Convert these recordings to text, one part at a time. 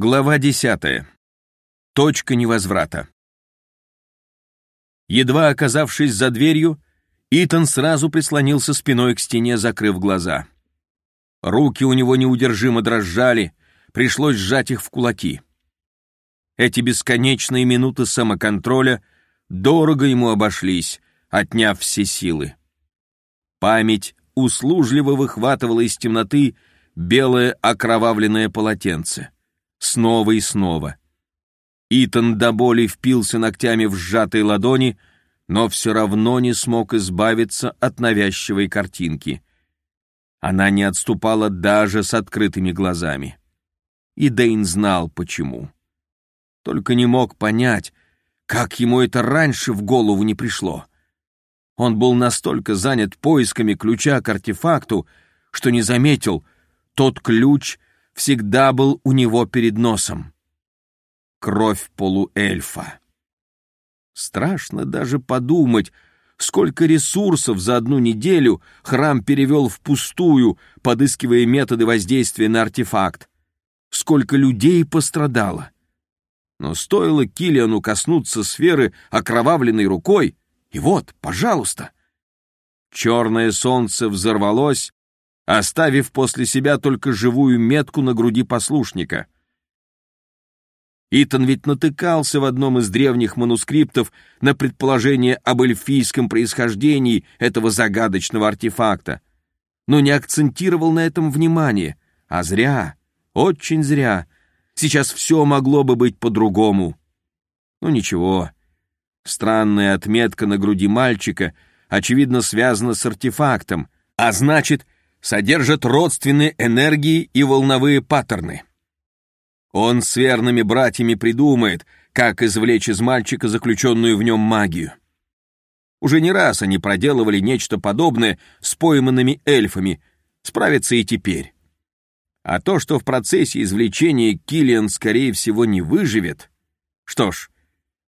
Глава 10. Точка невозврата. Едва оказавшись за дверью, Итан сразу прислонился спиной к стене, закрыв глаза. Руки у него неудержимо дрожали, пришлось сжать их в кулаки. Эти бесконечные минуты самоконтроля дорого ему обошлись, отняв все силы. Память услужливо выхватывала из темноты белое окровавленное полотенце — снова и снова. Итан до боли впился ногтями в сжатые ладони, но все равно не смог избавиться от навязчивой картинки. Она не отступала даже с открытыми глазами. И Дэйн знал, почему. Только не мог понять, как ему это раньше в голову не пришло. Он был настолько занят поисками ключа к артефакту, что не заметил, тот ключ всегда был у него перед носом. Кровь полуэльфа. Страшно даже подумать, сколько ресурсов за одну неделю храм перевел впустую, подыскивая методы воздействия на артефакт. Сколько людей пострадало. Но стоило Килиану коснуться сферы окровавленной рукой, и вот, пожалуйста. Черное солнце взорвалось, оставив после себя только живую метку на груди послушника. Итан ведь натыкался в одном из древних манускриптов на предположение об эльфийском происхождении этого загадочного артефакта, но не акцентировал на этом внимание, а зря, очень зря. Сейчас все могло бы быть по-другому. Ну ничего. Странная отметка на груди мальчика, очевидно, связана с артефактом, а значит, содержат родственные энергии и волновые паттерны. Он с верными братьями придумает, как извлечь из мальчика заключенную в нем магию. Уже не раз они проделывали нечто подобное с пойманными эльфами, справятся и теперь. А то, что в процессе извлечения Киллиан, скорее всего, не выживет, что ж,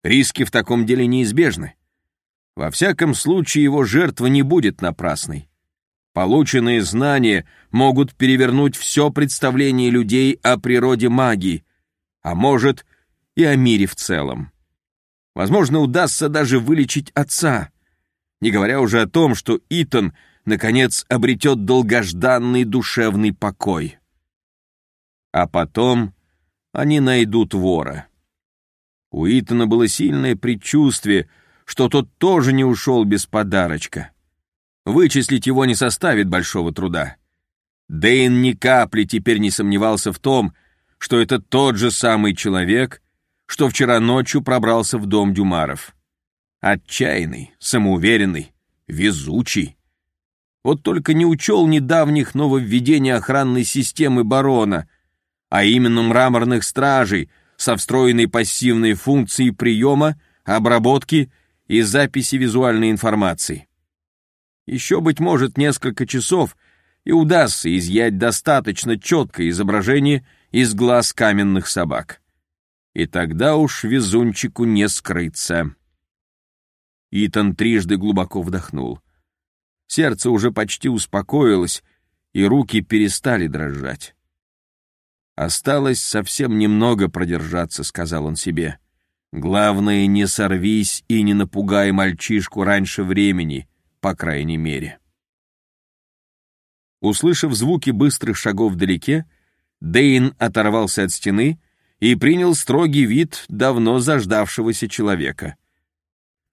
риски в таком деле неизбежны. Во всяком случае, его жертва не будет напрасной. Полученные знания могут перевернуть все представление людей о природе магии, а может и о мире в целом. Возможно, удастся даже вылечить отца, не говоря уже о том, что Итан наконец обретет долгожданный душевный покой. А потом они найдут вора. У Итана было сильное предчувствие, что тот тоже не ушел без подарочка. Вычислить его не составит большого труда. Дэйн ни капли теперь не сомневался в том, что это тот же самый человек, что вчера ночью пробрался в дом Дюмаров. Отчаянный, самоуверенный, везучий. Вот только не учел недавних нововведений охранной системы барона, а именно мраморных стражей со встроенной пассивной функцией приема, обработки и записи визуальной информации. Еще, быть может, несколько часов, и удастся изъять достаточно четкое изображение из глаз каменных собак. И тогда уж везунчику не скрыться. Итан трижды глубоко вдохнул. Сердце уже почти успокоилось, и руки перестали дрожать. «Осталось совсем немного продержаться», — сказал он себе. «Главное, не сорвись и не напугай мальчишку раньше времени, по крайней мере. Услышав звуки быстрых шагов вдалеке, Дейн оторвался от стены и принял строгий вид давно заждавшегося человека.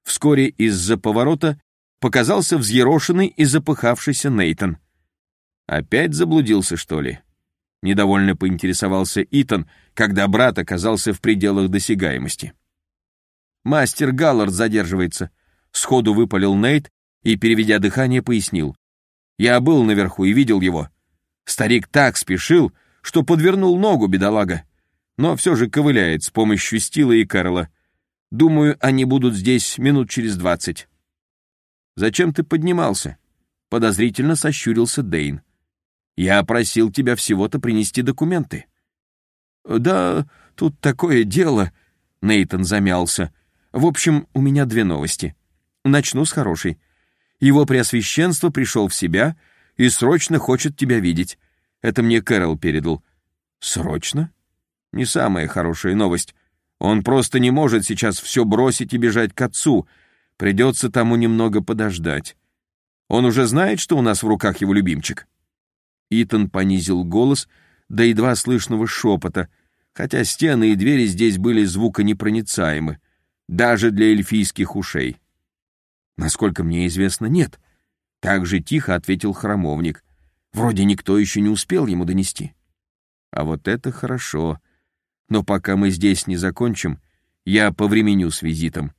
Вскоре из-за поворота показался взъерошенный и запыхавшийся Нейтон. Опять заблудился, что ли? Недовольно поинтересовался Итан, когда брат оказался в пределах досягаемости. Мастер Галлард задерживается. Сходу выпалил Нейт и, переведя дыхание, пояснил. «Я был наверху и видел его. Старик так спешил, что подвернул ногу, бедолага. Но все же ковыляет с помощью Стила и Карла. Думаю, они будут здесь минут через двадцать». «Зачем ты поднимался?» — подозрительно сощурился Дейн. «Я просил тебя всего-то принести документы». «Да, тут такое дело...» — Нейтон замялся. «В общем, у меня две новости. Начну с хорошей. Его преосвященство пришел в себя и срочно хочет тебя видеть. Это мне Кэрол передал». «Срочно?» Не самая хорошая новость. Он просто не может сейчас все бросить и бежать к отцу. Придется тому немного подождать. Он уже знает, что у нас в руках его любимчик?» Итан понизил голос до едва слышного шепота, хотя стены и двери здесь были звуконепроницаемы, даже для эльфийских ушей. «Насколько мне известно, нет», — так же тихо ответил храмовник. «Вроде никто еще не успел ему донести». «А вот это хорошо. Но пока мы здесь не закончим, я повременю с визитом.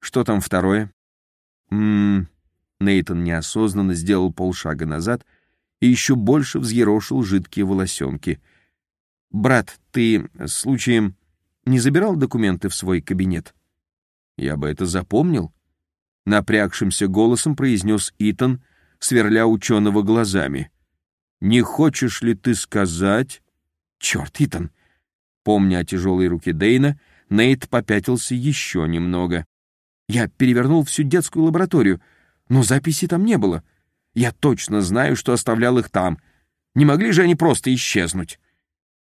Что там второе?» «Ммм...» Нейтон неосознанно сделал полшага назад и еще больше взъерошил жидкие волосенки. «Брат, ты, случаем, не забирал документы в свой кабинет?» «Я бы это запомнил», — напрягшимся голосом произнес Итан, сверля ученого глазами. «Не хочешь ли ты сказать...» «Черт, Итан!» Помня о тяжелой руке Дейна, Нейт попятился еще немного. «Я перевернул всю детскую лабораторию, но записи там не было. Я точно знаю, что оставлял их там. Не могли же они просто исчезнуть?»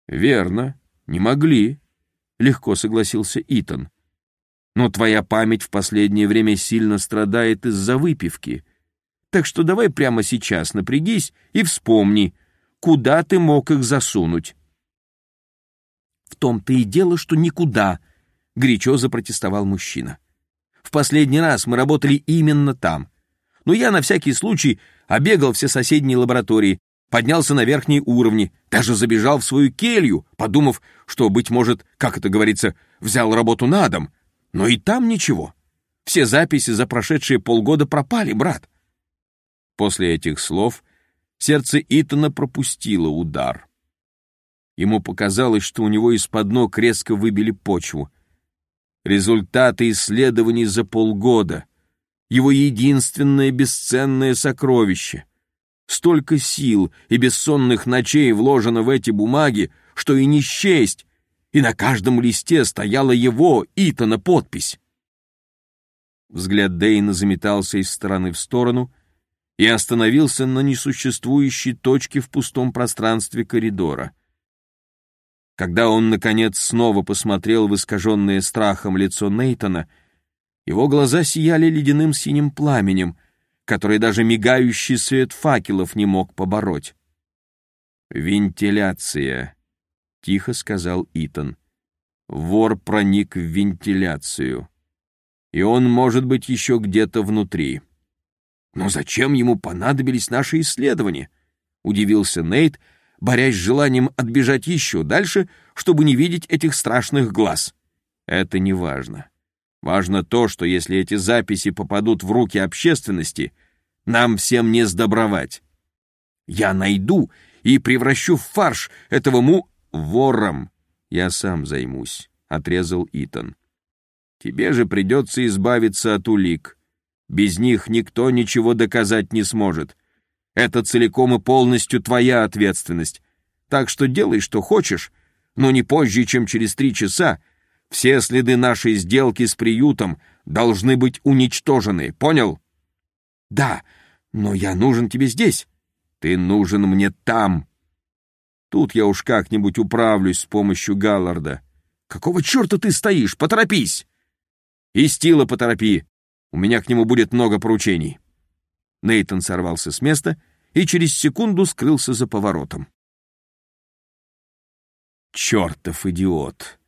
«Верно, не могли», — легко согласился Итан. «Но твоя память в последнее время сильно страдает из-за выпивки. Так что давай прямо сейчас напрягись и вспомни, куда ты мог их засунуть». «В том-то и дело, что никуда», — горячо запротестовал мужчина. «В последний раз мы работали именно там но я на всякий случай обегал все соседние лаборатории, поднялся на верхние уровни, даже забежал в свою келью, подумав, что, быть может, как это говорится, взял работу на дом. Но и там ничего. Все записи за прошедшие полгода пропали, брат. После этих слов сердце Итана пропустило удар. Ему показалось, что у него из-под ног резко выбили почву. Результаты исследований за полгода — его единственное бесценное сокровище. Столько сил и бессонных ночей вложено в эти бумаги, что и не счесть, и на каждом листе стояла его, Итана, подпись. Взгляд Дейна заметался из стороны в сторону и остановился на несуществующей точке в пустом пространстве коридора. Когда он, наконец, снова посмотрел в искаженное страхом лицо Нейтона, его глаза сияли ледяным синим пламенем, который даже мигающий свет факелов не мог побороть. «Вентиляция», — тихо сказал Итан. «Вор проник в вентиляцию. И он может быть еще где-то внутри». «Но зачем ему понадобились наши исследования?» — удивился Нейт, борясь с желанием отбежать еще дальше, чтобы не видеть этих страшных глаз. «Это не важно. Важно то, что если эти записи попадут в руки общественности, нам всем не сдобровать. Я найду и превращу в фарш этого му... вором. Я сам займусь, — отрезал Итан. Тебе же придется избавиться от улик. Без них никто ничего доказать не сможет. Это целиком и полностью твоя ответственность. Так что делай, что хочешь, но не позже, чем через три часа все следы нашей сделки с приютом должны быть уничтожены, понял? Да, но я нужен тебе здесь. Ты нужен мне там. Тут я уж как-нибудь управлюсь с помощью Галларда. Какого черта ты стоишь? Поторопись! И Стила поторопи. У меня к нему будет много поручений. Нейтон сорвался с места и через секунду скрылся за поворотом. Чертов идиот!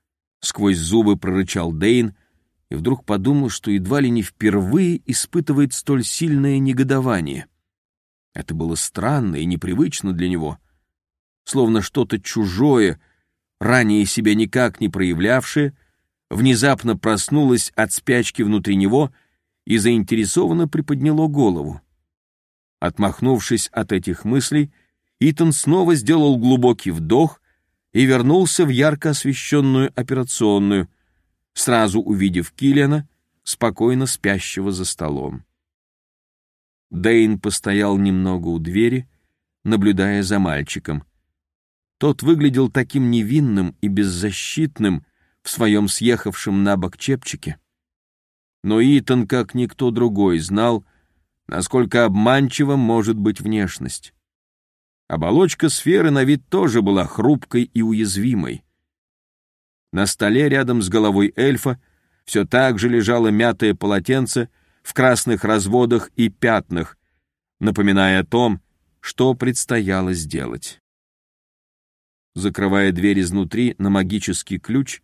Сквозь зубы прорычал Дейн и вдруг подумал, что едва ли не впервые испытывает столь сильное негодование. Это было странно и непривычно для него, словно что-то чужое, ранее себя никак не проявлявшее, внезапно проснулось от спячки внутри него и заинтересованно приподняло голову. Отмахнувшись от этих мыслей, Итан снова сделал глубокий вдох и вернулся в ярко освещенную операционную, сразу увидев Киллиана, спокойно спящего за столом. Дейн постоял немного у двери, наблюдая за мальчиком. Тот выглядел таким невинным и беззащитным в своем съехавшем на бок чепчике. Но Итан, как никто другой, знал, насколько обманчива может быть внешность. Оболочка сферы на вид тоже была хрупкой и уязвимой. На столе рядом с головой эльфа все так же лежало мятое полотенце в красных разводах и пятнах, напоминая о том, что предстояло сделать. Закрывая дверь изнутри на магический ключ,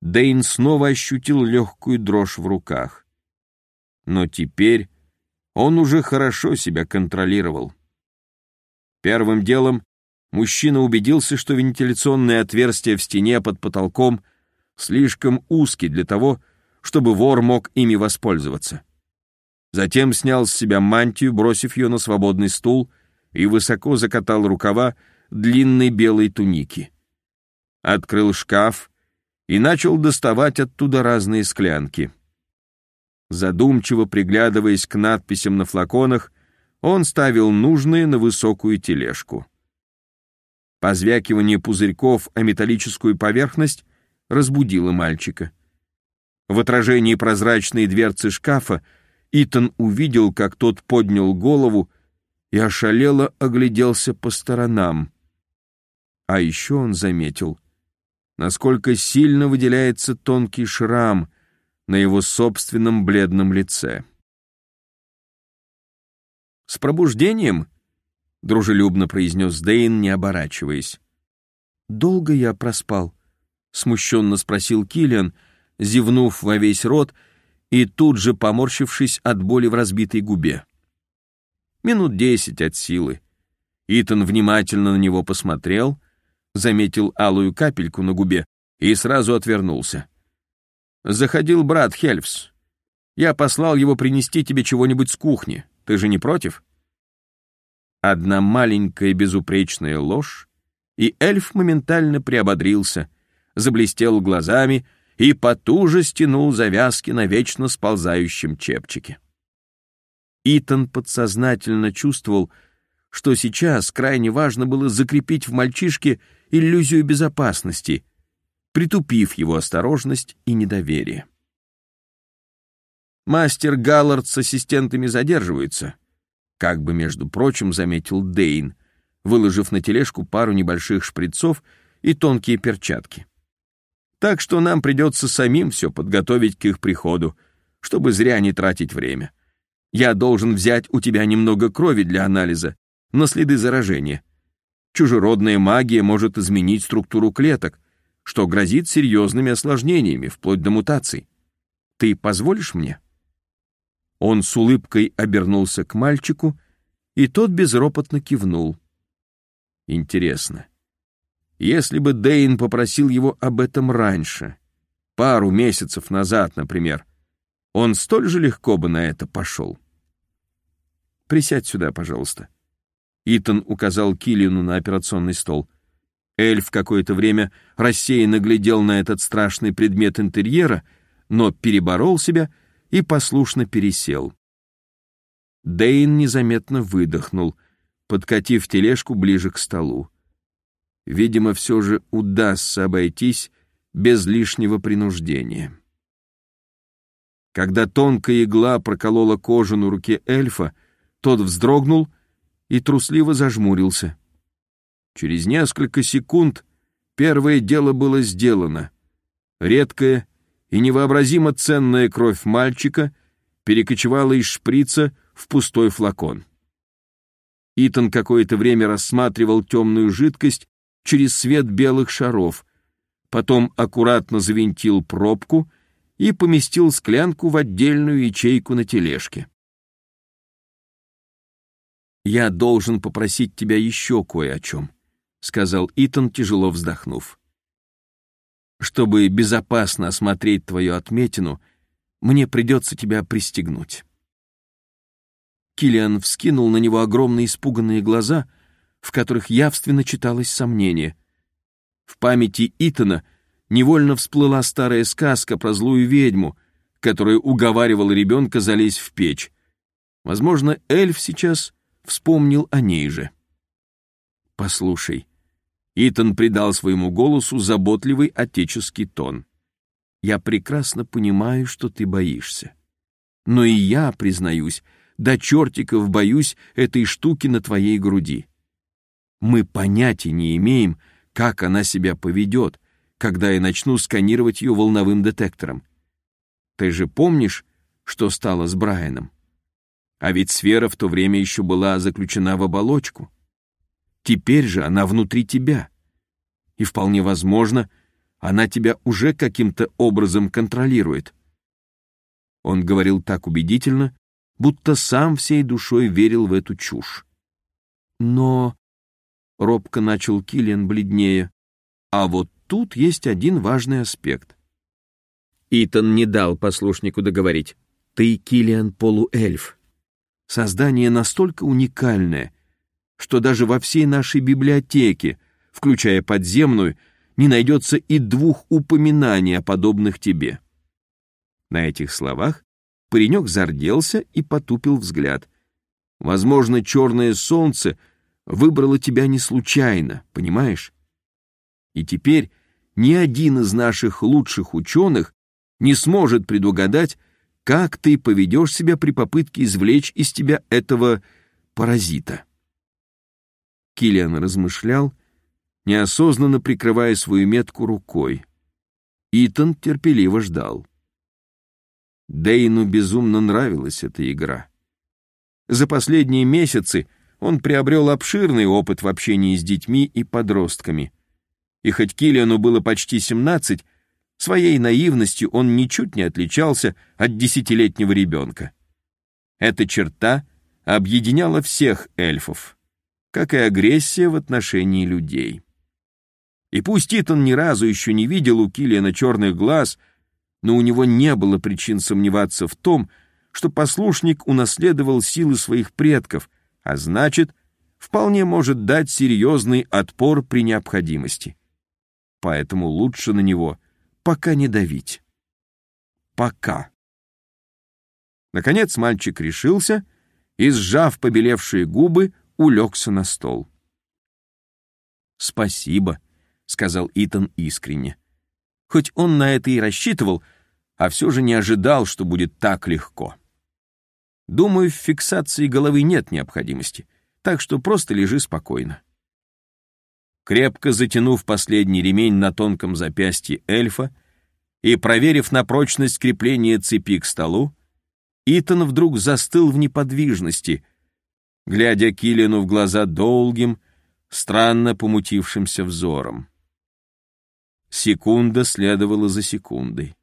Дейн снова ощутил легкую дрожь в руках. Но теперь он уже хорошо себя контролировал. Первым делом мужчина убедился, что вентиляционное отверстие в стене под потолком слишком узкий для того, чтобы вор мог ими воспользоваться. Затем снял с себя мантию, бросив ее на свободный стул, и высоко закатал рукава длинной белой туники. Открыл шкаф и начал доставать оттуда разные склянки. Задумчиво приглядываясь к надписям на флаконах, он ставил нужные на высокую тележку. Позвякивание пузырьков о металлическую поверхность разбудило мальчика. В отражении прозрачной дверцы шкафа Итан увидел, как тот поднял голову и ошалело огляделся по сторонам. А еще он заметил, насколько сильно выделяется тонкий шрам на его собственном бледном лице. «С пробуждением!» — дружелюбно произнес Дейн, не оборачиваясь. «Долго я проспал?» — смущенно спросил Киллиан, зевнув во весь рот и тут же поморщившись от боли в разбитой губе. Минут десять от силы. Итан внимательно на него посмотрел, заметил алую капельку на губе и сразу отвернулся. «Заходил брат Хельфс. Я послал его принести тебе чего-нибудь с кухни. Ты же не против?» Одна маленькая безупречная ложь, и эльф моментально приободрился, заблестел глазами и потуже стянул завязки на вечно сползающем чепчике. Итан подсознательно чувствовал, что сейчас крайне важно было закрепить в мальчишке иллюзию безопасности, притупив его осторожность и недоверие. Мастер Галлард с ассистентами задерживается, как бы, между прочим, заметил Дейн, выложив на тележку пару небольших шприцов и тонкие перчатки. Так что нам придется самим все подготовить к их приходу, чтобы зря не тратить время. Я должен взять у тебя немного крови для анализа, на следы заражения. Чужеродная магия может изменить структуру клеток, что грозит серьезными осложнениями, вплоть до мутаций. Ты позволишь мне?» Он с улыбкой обернулся к мальчику, и тот безропотно кивнул. Интересно, если бы Дейн попросил его об этом раньше, пару месяцев назад, например, он столь же легко бы на это пошел. «Присядь сюда, пожалуйста». Итан указал Киллину на операционный стол. Эльф какое-то время рассеянно глядел на этот страшный предмет интерьера, но переборол себя и послушно пересел. Дейн незаметно выдохнул, подкатив тележку ближе к столу. Видимо, все же удастся обойтись без лишнего принуждения. Когда тонкая игла проколола кожу на руке эльфа, тот вздрогнул и трусливо зажмурился. Через несколько секунд первое дело было сделано. Редкая и невообразимо ценная кровь мальчика перекочевала из шприца в пустой флакон. Итан какое-то время рассматривал темную жидкость через свет белых шаров, потом аккуратно завинтил пробку и поместил склянку в отдельную ячейку на тележке. «Я должен попросить тебя еще кое о чем», — сказал Итан, тяжело вздохнув. Чтобы безопасно осмотреть твою отметину, мне придется тебя пристегнуть. Килиан вскинул на него огромные испуганные глаза, в которых явственно читалось сомнение. В памяти Итана невольно всплыла старая сказка про злую ведьму, которая уговаривала ребенка залезть в печь. Возможно, эльф сейчас вспомнил о ней же. «Послушай, Итан придал своему голосу заботливый отеческий тон. «Я прекрасно понимаю, что ты боишься. Но и я, признаюсь, до чертиков боюсь этой штуки на твоей груди. Мы понятия не имеем, как она себя поведет, когда я начну сканировать ее волновым детектором. Ты же помнишь, что стало с Брайаном? А ведь сфера в то время еще была заключена в оболочку. Теперь же она внутри тебя. И вполне возможно, она тебя уже каким-то образом контролирует. Он говорил так убедительно, будто сам всей душой верил в эту чушь. Но робко начал Киллиан бледнее. А вот тут есть один важный аспект. Итан не дал послушнику договорить. Ты, Киллиан, полуэльф. Создание настолько уникальное, что даже во всей нашей библиотеке, включая подземную, не найдется и двух упоминаний о подобных тебе. На этих словах паренек зарделся и потупил взгляд. Возможно, черное солнце выбрало тебя не случайно, понимаешь? И теперь ни один из наших лучших ученых не сможет предугадать, как ты поведешь себя при попытке извлечь из тебя этого паразита. Киллиан размышлял, неосознанно прикрывая свою метку рукой. Итан терпеливо ждал. Дейну безумно нравилась эта игра. За последние месяцы он приобрел обширный опыт в общении с детьми и подростками. И хоть Киллиану было почти 17, своей наивностью он ничуть не отличался от десятилетнего ребенка. Эта черта объединяла всех эльфов, как и агрессия в отношении людей. И пусть Итан ни разу еще не видел у Киллиана черных глаз, но у него не было причин сомневаться в том, что послушник унаследовал силы своих предков — а значит, вполне может дать серьезный отпор при необходимости. Поэтому лучше на него пока не давить. Пока. Наконец мальчик решился и, сжав побелевшие губы, улегся на стол. «Спасибо», — сказал Итан искренне. Хоть он на это и рассчитывал, а все же не ожидал, что будет так легко. Думаю, в фиксации головы нет необходимости, так что просто лежи спокойно. Крепко затянув последний ремень на тонком запястье эльфа и проверив на прочность крепления цепи к столу, Итан вдруг застыл в неподвижности, глядя Киллину в глаза долгим, странно помутившимся взором. Секунда следовала за секундой.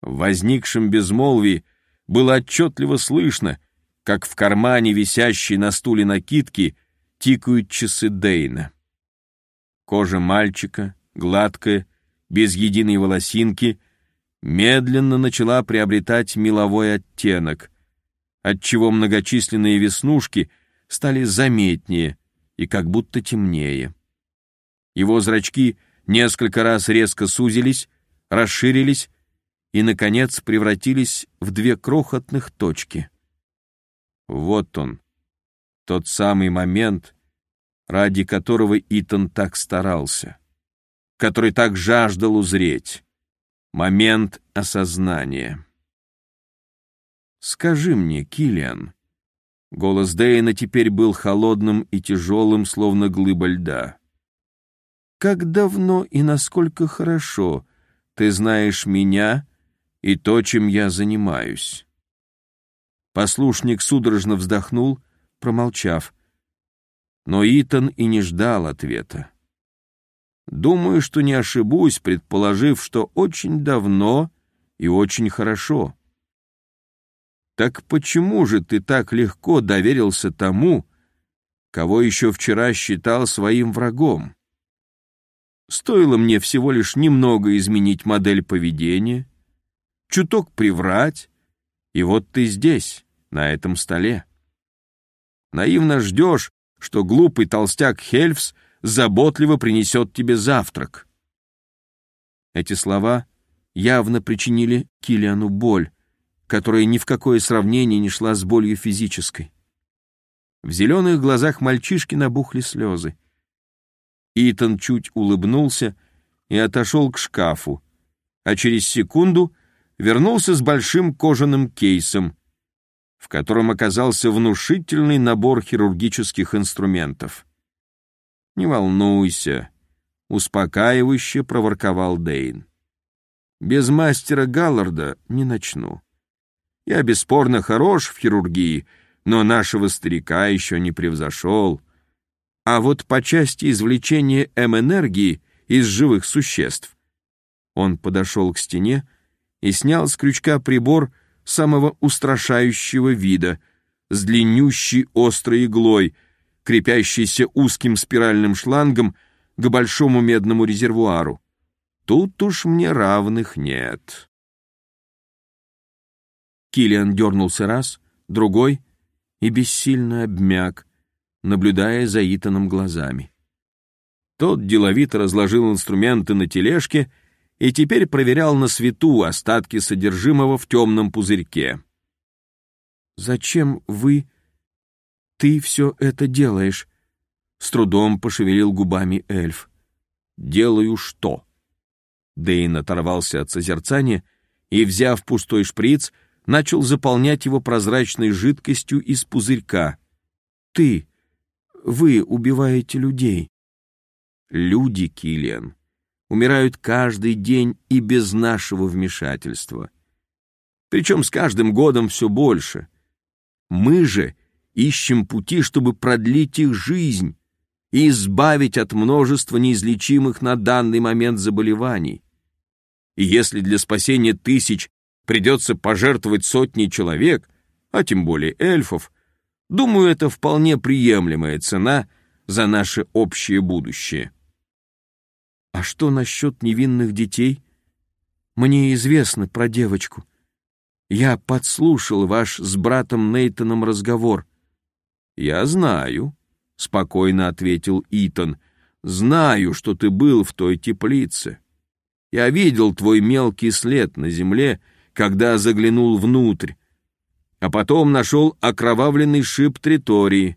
В возникшем безмолвии было отчетливо слышно, как в кармане, висящей на стуле накидки, тикают часы Дейна. Кожа мальчика, гладкая, без единой волосинки, медленно начала приобретать меловой оттенок, отчего многочисленные веснушки стали заметнее и как будто темнее. Его зрачки несколько раз резко сузились, расширились и, наконец, превратились в две крохотных точки. Вот он, тот самый момент, ради которого Итан так старался, который так жаждал узреть, момент осознания. «Скажи мне, Килиан. Голос Дэйна теперь был холодным и тяжелым, словно глыба льда. «Как давно и насколько хорошо ты знаешь меня и то, чем я занимаюсь. Послушник судорожно вздохнул, промолчав. Но Итан и не ждал ответа. Думаю, что не ошибусь, предположив, что очень давно и очень хорошо. Так почему же ты так легко доверился тому, кого еще вчера считал своим врагом? Стоило мне всего лишь немного изменить модель поведения, чуток приврать, и вот ты здесь, на этом столе. Наивно ждешь, что глупый толстяк Хельфс заботливо принесет тебе завтрак. Эти слова явно причинили Килиану боль, которая ни в какое сравнение не шла с болью физической. В зеленых глазах мальчишки набухли слезы. Итан чуть улыбнулся и отошел к шкафу, а через секунду вернулся с большим кожаным кейсом, в котором оказался внушительный набор хирургических инструментов. «Не волнуйся, успокаивающе проворковал Дейн. Без мастера Галларда не начну. Я бесспорно хорош в хирургии, но нашего старика еще не превзошел. А вот по части извлечения М-энергии из живых существ. Он подошел к стене и снял с крючка прибор самого устрашающего вида, с длиннющей острой иглой, крепящейся узким спиральным шлангом к большому медному резервуару. Тут уж мне равных нет. Килиан дернулся раз, другой и бессильно обмяк, наблюдая за Итаном глазами. Тот деловито разложил инструменты на тележке и теперь проверял на свету остатки содержимого в темном пузырьке. «Зачем вы... ты все это делаешь?» С трудом пошевелил губами эльф. «Делаю что?» Дейн оторвался от созерцания и, взяв пустой шприц, начал заполнять его прозрачной жидкостью из пузырька. «Ты... вы убиваете людей». «Люди, Киллиан, умирают каждый день и без нашего вмешательства. Причем с каждым годом все больше. Мы же ищем пути, чтобы продлить их жизнь и избавить от множества неизлечимых на данный момент заболеваний. И если для спасения тысяч придется пожертвовать сотни человек, а тем более эльфов, думаю, это вполне приемлемая цена за наше общее будущее. А что насчет невинных детей? Мне известно про девочку. Я подслушал ваш с братом Нейтоном разговор. Я знаю, спокойно ответил Итан. Знаю, что ты был в той теплице. Я видел твой мелкий след на земле когда заглянул внутрь, а потом нашел окровавленный шип тритории.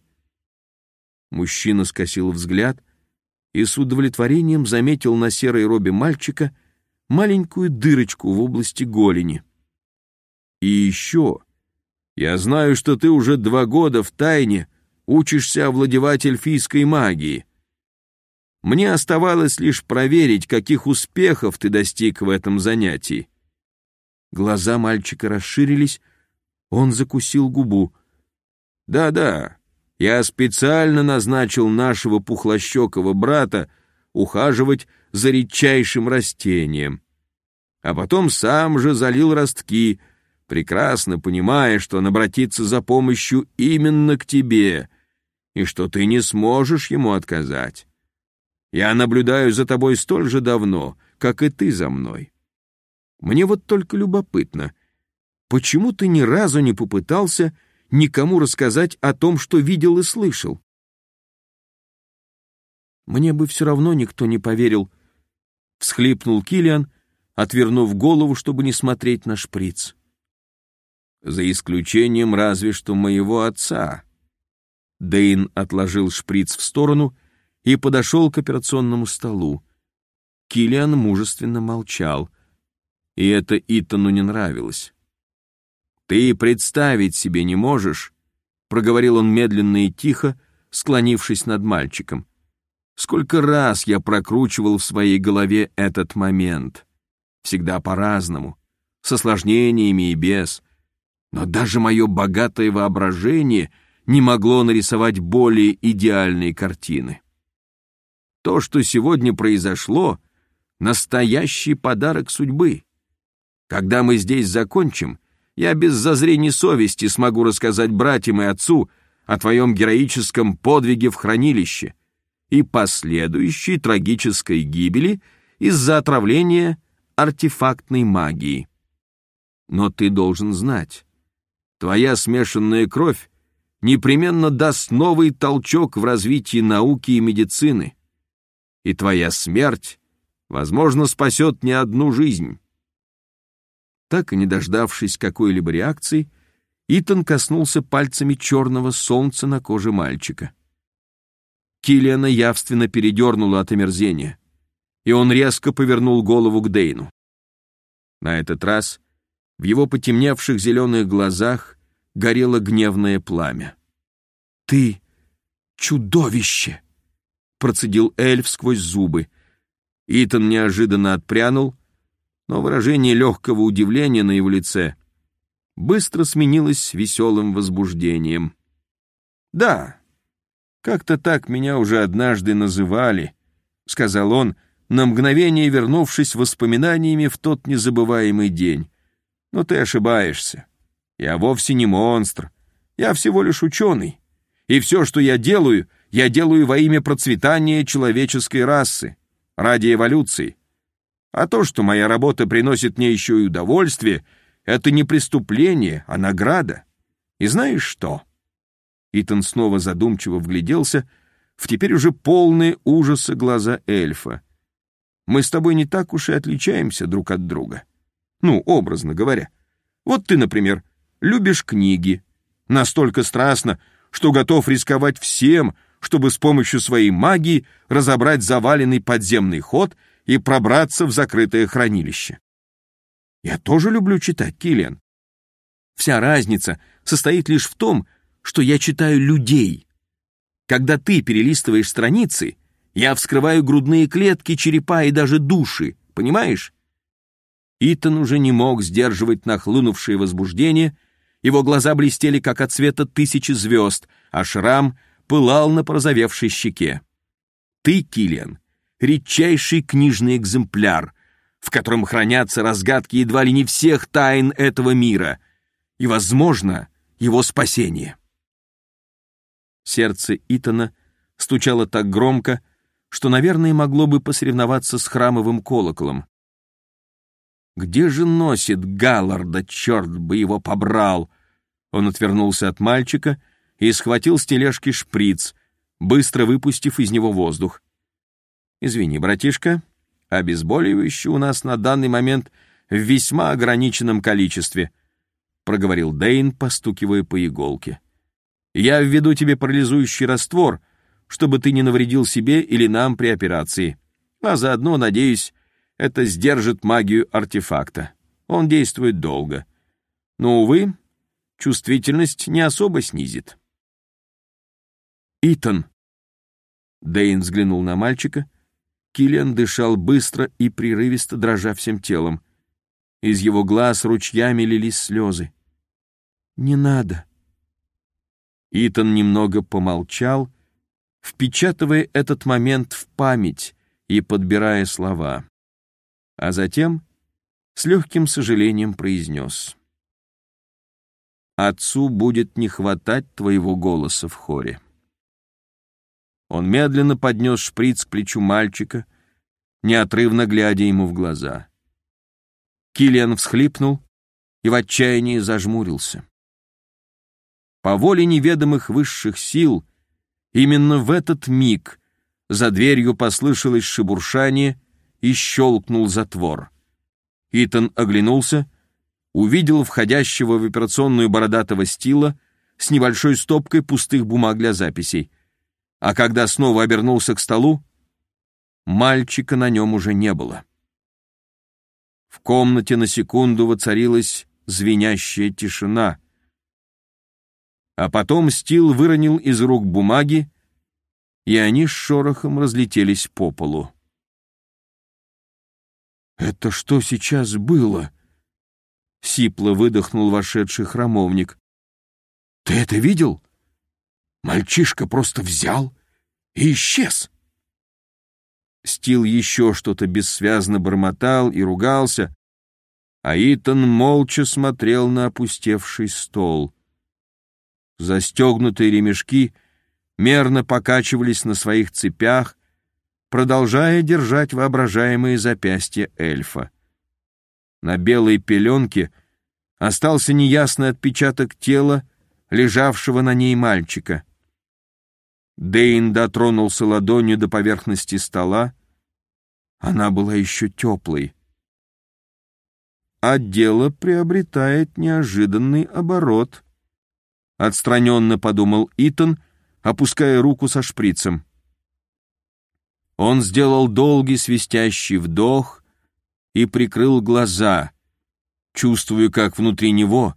Мужчина скосил взгляд и с удовлетворением заметил на серой робе мальчика маленькую дырочку в области голени. И еще, я знаю, что ты уже два года в тайне учишься овладевать эльфийской магией. Мне оставалось лишь проверить, каких успехов ты достиг в этом занятии. Глаза мальчика расширились, он закусил губу. «Да-да, я специально назначил нашего пухлощекого брата ухаживать за редчайшим растением, а потом сам же залил ростки, прекрасно понимая, что он обратится за помощью именно к тебе и что ты не сможешь ему отказать. Я наблюдаю за тобой столь же давно, как и ты за мной. Мне вот только любопытно, почему ты ни разу не попытался никому рассказать о том, что видел и слышал? Мне бы все равно никто не поверил, всхлипнул Килиан, отвернув голову, чтобы не смотреть на шприц. За исключением разве что моего отца. Дейн отложил шприц в сторону и подошел к операционному столу. Килиан мужественно молчал — и это Итану не нравилось. «Ты представить себе не можешь», — проговорил он медленно и тихо, склонившись над мальчиком. «Сколько раз я прокручивал в своей голове этот момент. Всегда по-разному, с осложнениями и без. Но даже мое богатое воображение не могло нарисовать более идеальные картины. То, что сегодня произошло, — настоящий подарок судьбы. Когда мы здесь закончим, я без зазрений совести смогу рассказать братьям и отцу о твоем героическом подвиге в хранилище и последующей трагической гибели из-за отравления артефактной магии. Но ты должен знать, твоя смешанная кровь непременно даст новый толчок в развитии науки и медицины, и твоя смерть, возможно, спасет не одну жизнь. Так и не дождавшись какой-либо реакции, Итан коснулся пальцами черного солнца на коже мальчика. Киллиана явственно передернуло от омерзения, и он резко повернул голову к Дейну. На этот раз в его потемневших зеленых глазах горело гневное пламя. «Ты чудовище!» — процедил эльф сквозь зубы. Итан неожиданно отпрянул, но выражение легкого удивления на его лице быстро сменилось веселым возбуждением. «Да, как-то так меня уже однажды называли», — сказал он, на мгновение вернувшись воспоминаниями в тот незабываемый день. «Но ты ошибаешься. Я вовсе не монстр. Я всего лишь ученый. И все, что я делаю, я делаю во имя процветания человеческой расы, ради эволюции. А то, что моя работа приносит мне еще и удовольствие, это не преступление, а награда. И знаешь что?» Итан снова задумчиво вгляделся в теперь уже полные ужаса глаза эльфа. «Мы с тобой не так уж и отличаемся друг от друга. Ну, образно говоря. Вот ты, например, любишь книги. Настолько страстно, что готов рисковать всем, чтобы с помощью своей магии разобрать заваленный подземный ход и пробраться в закрытое хранилище. Я тоже люблю читать, Киллиан. Вся разница состоит лишь в том, что я читаю людей. Когда ты перелистываешь страницы, я вскрываю грудные клетки, черепа и даже души, понимаешь? Итан уже не мог сдерживать нахлынувшее возбуждение, его глаза блестели, как от света тысячи звезд, а шрам пылал на порозовевшей щеке. Ты, Киллиан, редчайший книжный экземпляр, в котором хранятся разгадки едва ли не всех тайн этого мира и, возможно, его спасение. Сердце Итана стучало так громко, что, наверное, могло бы посоревноваться с храмовым колоколом. «Где же носит Галларда, черт бы его побрал!» Он отвернулся от мальчика и схватил с тележки шприц, быстро выпустив из него воздух. «Извини, братишка, обезболивающее у нас на данный момент в весьма ограниченном количестве», проговорил Дейн, постукивая по иголке. «Я введу тебе парализующий раствор, чтобы ты не навредил себе или нам при операции, а заодно, надеюсь, это сдержит магию артефакта. Он действует долго. Но, увы, чувствительность не особо снизит». «Итан!» Дейн взглянул на мальчика, Киллиан дышал быстро и прерывисто, дрожа всем телом. Из его глаз ручьями лились слезы. «Не надо». Итан немного помолчал, впечатывая этот момент в память и подбирая слова. А затем с легким сожалением произнес. «Отцу будет не хватать твоего голоса в хоре». Он медленно поднес шприц к плечу мальчика, неотрывно глядя ему в глаза. Килиан всхлипнул и в отчаянии зажмурился. По воле неведомых высших сил, именно в этот миг за дверью послышалось шебуршание и щелкнул затвор. Итан оглянулся, увидел входящего в операционную бородатого стила с небольшой стопкой пустых бумаг для записей — а когда снова обернулся к столу, мальчика на нем уже не было. В комнате на секунду воцарилась звенящая тишина, а потом Стил выронил из рук бумаги, и они с шорохом разлетелись по полу. «Это что сейчас было?» — сипло выдохнул вошедший храмовник. «Ты это видел?» Мальчишка просто взял и исчез. Стил еще что-то бессвязно бормотал и ругался, а Итан молча смотрел на опустевший стол. Застегнутые ремешки мерно покачивались на своих цепях, продолжая держать воображаемые запястья эльфа. На белой пеленке остался неясный отпечаток тела, лежавшего на ней мальчика — Дейн дотронулся ладонью до поверхности стола. Она была еще теплой. А дело приобретает неожиданный оборот. Отстраненно подумал Итан, опуская руку со шприцем. Он сделал долгий свистящий вдох и прикрыл глаза, чувствуя, как внутри него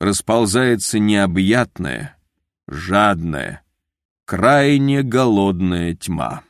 расползается необъятная, жадная, крайне голодная тьма.